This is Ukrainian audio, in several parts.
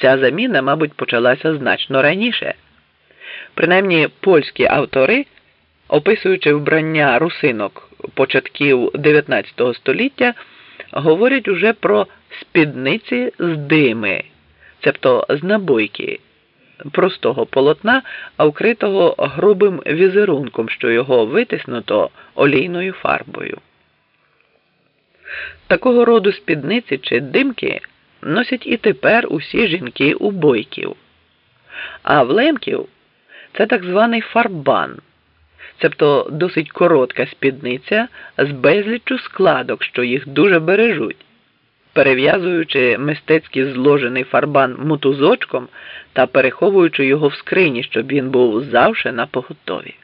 Ця заміна, мабуть, почалася значно раніше. Принаймні польські автори, описуючи вбрання русинок початків 19 століття, говорять уже про спідниці з дими, цебто з набойки, простого полотна, а вкритого грубим візерунком, що його витиснуто олійною фарбою. Такого роду спідниці чи димки носять і тепер усі жінки у бойків. А в лемків це так званий фарбан, цебто досить коротка спідниця з безліччю складок, що їх дуже бережуть, перев'язуючи мистецький зложений фарбан мотузочком та переховуючи його в скрині, щоб він був завше на поготові.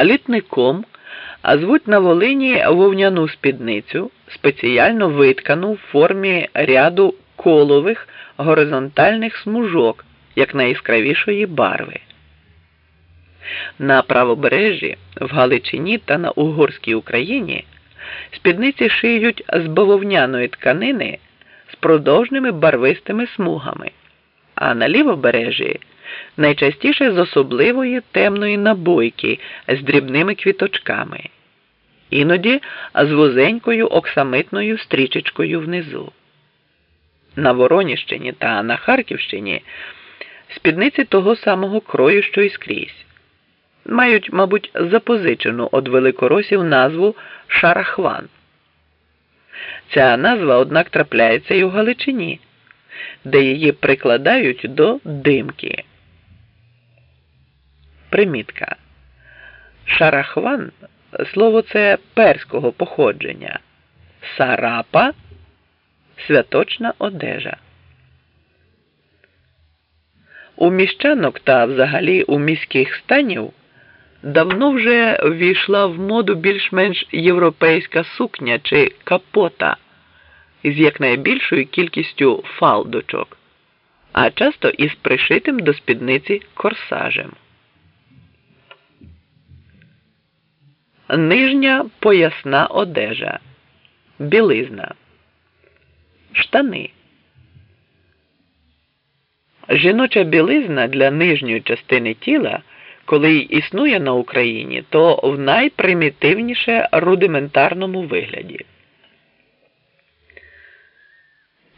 Літником а звуть на Волині вовняну спідницю, спеціально виткану в формі ряду колових горизонтальних смужок як найяскравішої барви. На правобережжі, в Галичині та на Угорській Україні спідниці шиють з бавовняної тканини з продовжними барвистими смугами, а на лівобережжі найчастіше з особливої темної набойки з дрібними квіточками, іноді з вузенькою оксамитною стрічечкою внизу. На Вороніщині та на Харківщині спідниці того самого крою, що й скрізь. Мають, мабуть, запозичену від великоросів назву Шарахван. Ця назва, однак, трапляється і у Галичині, де її прикладають до димки. Примітка. Шарахван слово це перського походження. Сарапа святочна одежа. У міщанок та взагалі у міських станів давно вже ввійшла в моду більш-менш європейська сукня чи капота з якнайбільшою кількістю фалдочок, а часто із пришитим до спідниці корсажем. Нижня поясна одежа, білизна, штани. Жіноча білизна для нижньої частини тіла, коли й існує на Україні, то в найпримітивніше рудиментарному вигляді.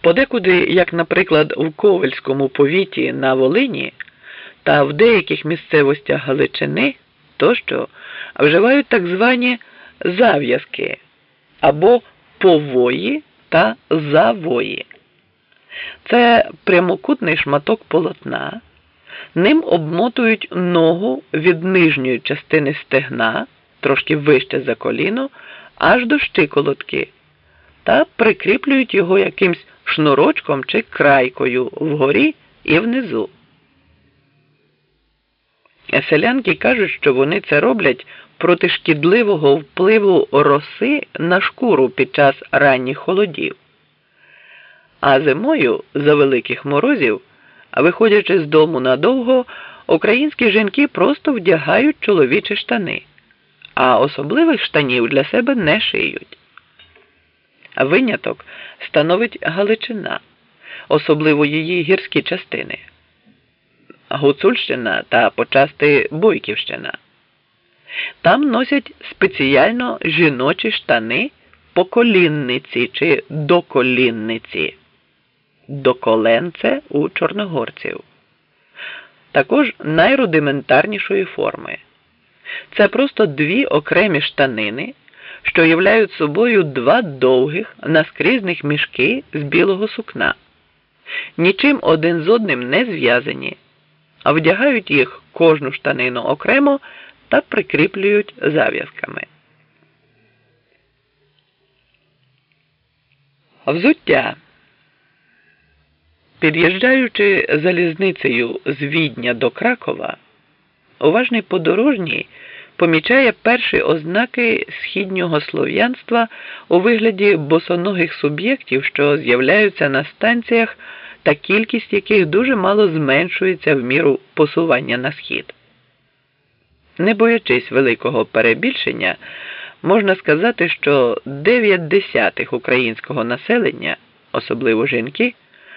Подекуди, як, наприклад, в Ковальському повіті на Волині та в деяких місцевостях Галичини тощо вживають так звані зав'язки або пової та завої. Це прямокутний шматок полотна, ним обмотують ногу від нижньої частини стегна, трошки вище за коліно, аж до щиколотки, та прикріплюють його якимсь шнурочком чи крайкою вгорі і внизу. Селянки кажуть, що вони це роблять проти шкідливого впливу роси на шкуру під час ранніх холодів. А зимою за великих морозів, виходячи з дому надовго, українські жінки просто вдягають чоловічі штани, а особливих штанів для себе не шиють. Виняток становить Галичина, особливо її гірські частини. Гуцульщина та почасти Бойківщина. Там носять спеціально жіночі штани поколінниці чи доколінниці, доколенце у чорногорців. Також найрудиментарнішої форми. Це просто дві окремі штанини, що являють собою два довгих наскрізних мішки з білого сукна, нічим один з одним не зв'язані а вдягають їх кожну штанину окремо та прикріплюють зав'язками. Взуття. Під'їжджаючи залізницею з Відня до Кракова, уважний подорожній помічає перші ознаки східнього слов'янства у вигляді босоногих суб'єктів, що з'являються на станціях та кількість яких дуже мало зменшується в міру посування на схід. Не боячись великого перебільшення, можна сказати, що 9 десятих українського населення особливо жінки,